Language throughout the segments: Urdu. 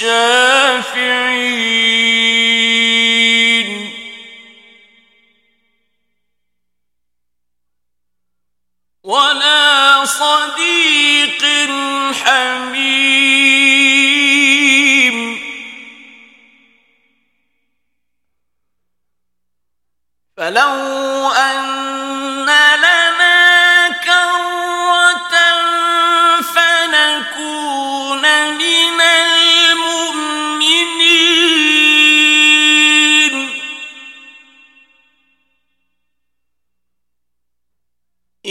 شفيعين ولا صديق حميم. فلو أن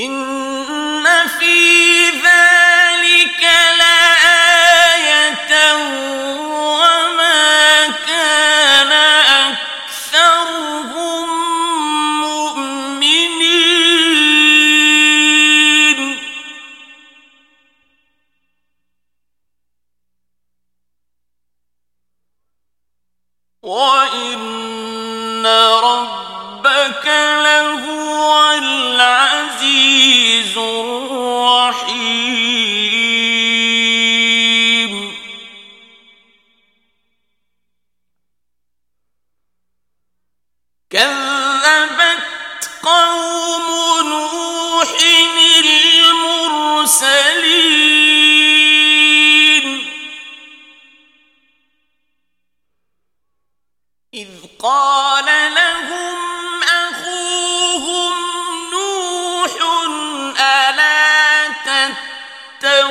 إن في ذلك لآية وما كان أكثرهم مؤمنين وإن إذ قال لهم أخوهم نوح ألا تتقون؟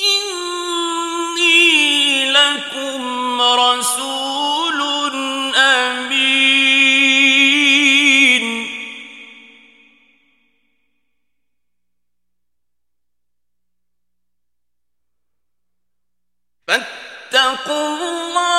إني لكم رسول فاتقوا الله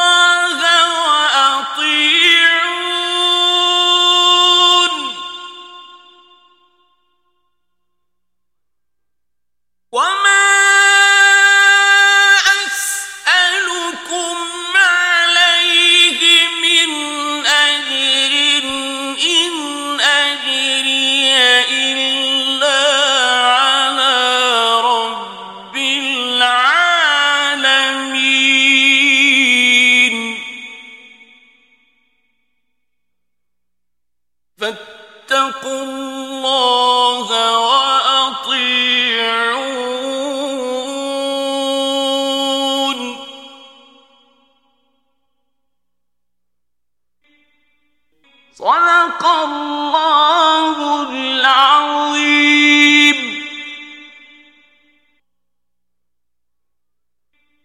فاتقوا الله وأطيعون. صدق الله